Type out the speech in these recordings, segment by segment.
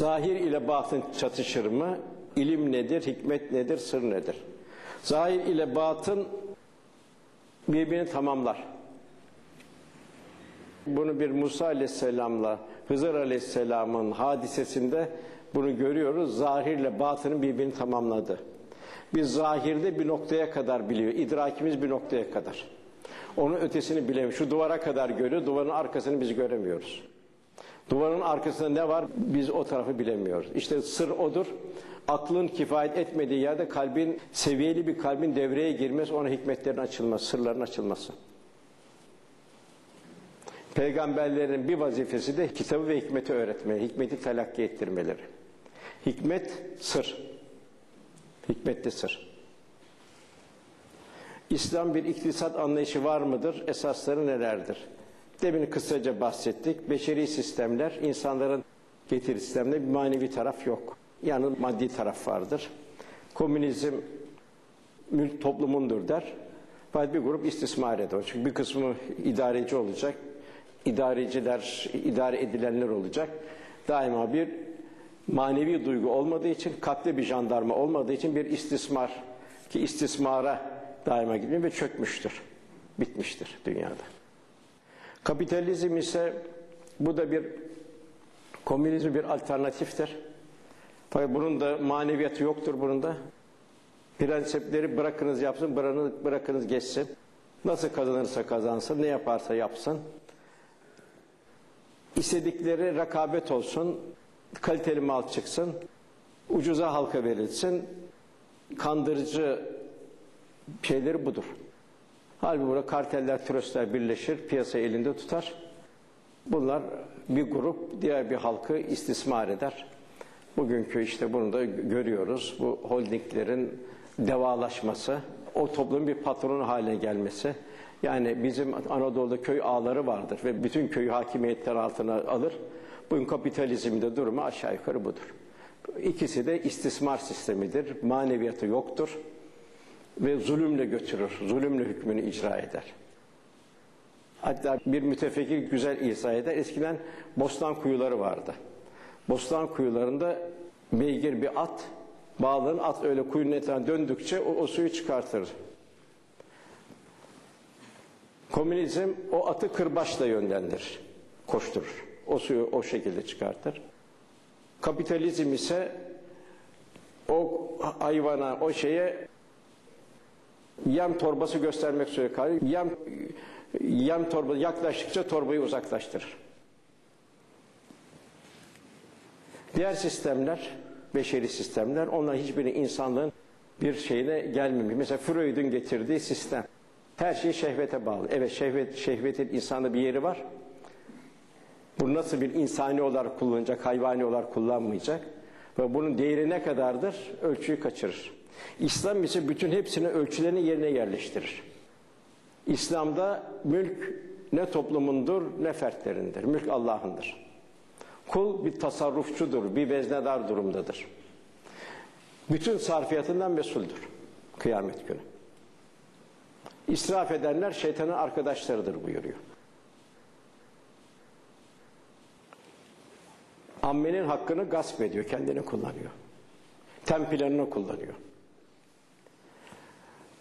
Zahir ile batın çatışır mı? İlim nedir, hikmet nedir, sır nedir? Zahir ile batın birbirini tamamlar. Bunu bir Musa aleyhisselamla Hızır aleyhisselamın hadisesinde bunu görüyoruz. Zahirle batının birbirini tamamladı. Biz zahirde bir noktaya kadar biliyor. İdrakimiz bir noktaya kadar. Onun ötesini bilemiyor. Şu duvara kadar görüyor. Duvarın arkasını biz göremiyoruz. Duvarın arkasında ne var? Biz o tarafı bilemiyoruz. İşte sır odur. Aklın kifayet etmediği yerde kalbin, seviyeli bir kalbin devreye girmesi, ona hikmetlerin açılması, sırların açılması. Peygamberlerin bir vazifesi de kitabı ve hikmeti öğretmeleri, hikmeti telakki ettirmeleri. Hikmet sır. Hikmet de sır. İslam bir iktisat anlayışı var mıdır? Esasları nelerdir? Demin kısaca bahsettik. Beşeri sistemler, insanların getiri sisteminde bir manevi taraf yok. Yani maddi taraf vardır. Komünizm mülk toplumundur der. Fakat bir grup istismar eder. Çünkü bir kısmı idareci olacak. İdareciler, idare edilenler olacak. Daima bir manevi duygu olmadığı için, katli bir jandarma olmadığı için bir istismar ki istismara daima gidiyor ve çökmüştür. Bitmiştir dünyada. Kapitalizm ise bu da bir komünizm bir alternatiftir. Fakat bunun da maneviyatı yoktur bunun da. Prensipleri bırakınız yapsın, bırakınız geçsin. Nasıl kazanırsa kazansın, ne yaparsa yapsın. İstedikleri rekabet olsun, kaliteli mal çıksın, ucuza halka verilsin, kandırıcı şeyleri budur. Halbuki burada karteller, tröstler birleşir, piyasa elinde tutar. Bunlar bir grup diğer bir halkı istismar eder. Bugünkü işte bunu da görüyoruz. Bu holdinglerin devalaşması, o toplumun bir patronu haline gelmesi. Yani bizim Anadolu'da köy ağları vardır ve bütün köyü hakimiyetler altına alır. Bugün kapitalizmde durumu aşağı yukarı budur. İkisi de istismar sistemidir. Maneviyatı yoktur ve zulümle götürür. Zulümle hükmünü icra eder. Hatta bir mütefekkir güzel izah eder. Eskiden bostan kuyuları vardı. Bostan kuyularında beygir bir at, bağlanın at öyle kuyunun etrafına döndükçe o, o suyu çıkartır. Komünizm o atı kırbaçla yönlendirir, koşturur. O suyu o şekilde çıkartır. Kapitalizm ise o hayvana, o şeye yem torbası göstermek üzere kalır. Yem, yem torba yaklaştıkça torbayı uzaklaştırır. Diğer sistemler, beşeri sistemler, onlar hiçbiri insanlığın bir şeyine gelmemiş. Mesela Freud'un getirdiği sistem. Her şey şehvete bağlı. Evet şehvet, şehvetin insanda bir yeri var. Bu nasıl bir insani olarak kullanacak, hayvani olarak kullanmayacak. Ve bunun değeri ne kadardır? Ölçüyü kaçırır. İslam ise bütün hepsini ölçülerini yerine yerleştirir. İslam'da mülk ne toplumundur ne fertlerindir. Mülk Allah'ındır. Kul bir tasarrufçudur, bir veznedar durumdadır. Bütün sarfiyatından mesuldür kıyamet günü. İsraf edenler şeytanın arkadaşlarıdır buyuruyor. Ammenin hakkını gasp ediyor, kendini kullanıyor. Tempilerini kullanıyor.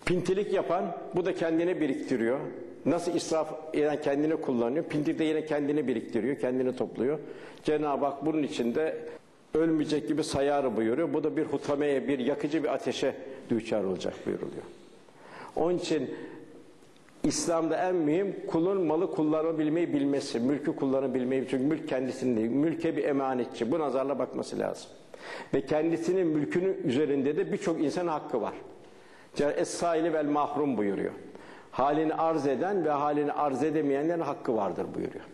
Pintilik yapan, bu da kendini biriktiriyor. Nasıl israf eden kendini kullanıyor, pintilik de yine kendini biriktiriyor, kendini topluyor. Cenab-ı Hak bunun içinde ölmeyecek gibi sayarı buyuruyor. Bu da bir hutameye, bir yakıcı bir ateşe düçar olacak buyuruluyor. Onun için İslam'da en mühim kulun malı kullanabilmeyi bilmesi, mülkü kullanabilmeyi. Çünkü mülk kendisinin değil, mülke bir emanetçi. Bu nazarla bakması lazım. Ve kendisinin mülkünün üzerinde de birçok insan hakkı var. Es-saili vel mahrum buyuruyor. Halini arz eden ve halini arz edemeyenlerin hakkı vardır buyuruyor.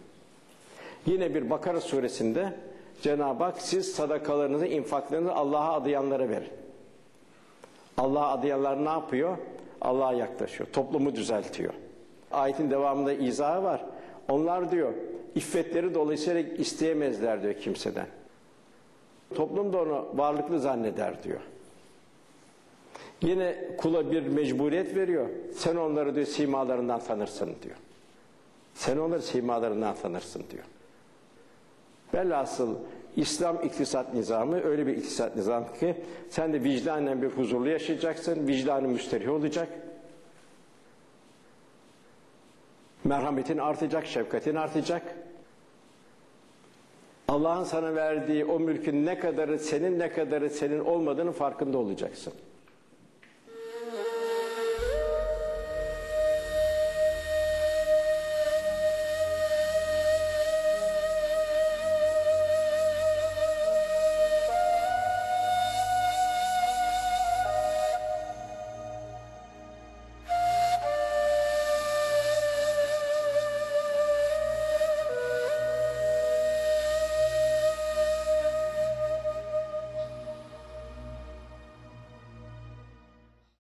Yine bir Bakara suresinde Cenab-ı Hak siz sadakalarınızı, infaklarınızı Allah'a adayanlara verin. Allah'a adayanlar ne yapıyor? Allah'a yaklaşıyor. Toplumu düzeltiyor. Ayetin devamında izahı var. Onlar diyor iffetleri dolayısıyla isteyemezler diyor kimseden. Toplum da onu varlıklı zanneder diyor. Yine kula bir mecburiyet veriyor. Sen onları diyor simalarından tanırsın diyor. Sen onları simalarından tanırsın diyor. Velhasıl İslam iktisat nizamı öyle bir iktisat nizamı ki sen de vicdanen bir huzurlu yaşayacaksın, vicdanın müsterih olacak. Merhametin artacak, şefkatin artacak. Allah'ın sana verdiği o mülkün ne kadarı senin ne kadarı senin olmadığının farkında olacaksın.